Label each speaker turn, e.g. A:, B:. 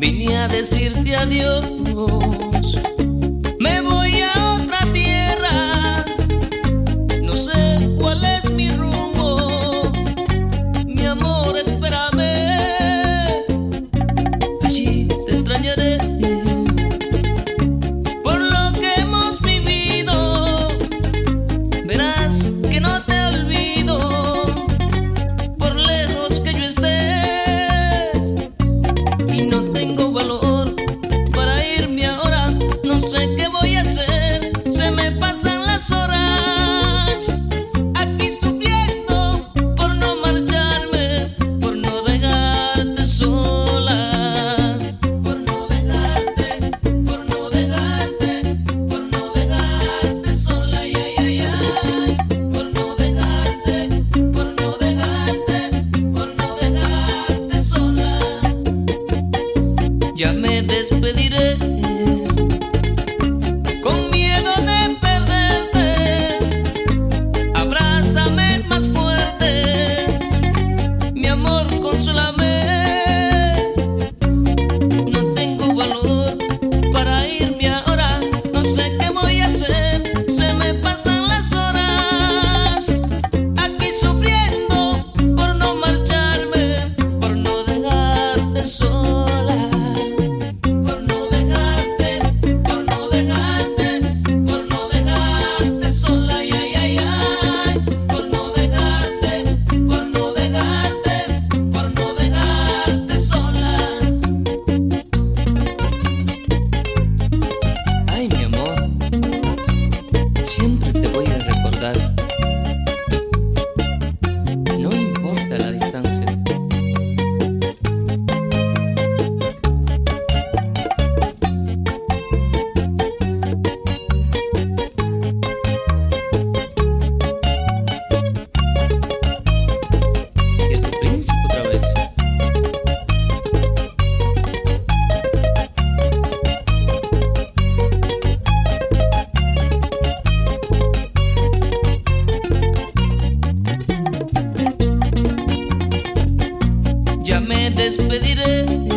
A: vine a decirte adiós. Me voy se me pasan las horas. Aquí sufriendo por no marcharme, por no dejarte sola, por no dejarte, por no dejarte, por no dejarte sola, ay, ay, ay, por no dejarte, por no dejarte, por no dejarte sola. Ya me despediré despediré.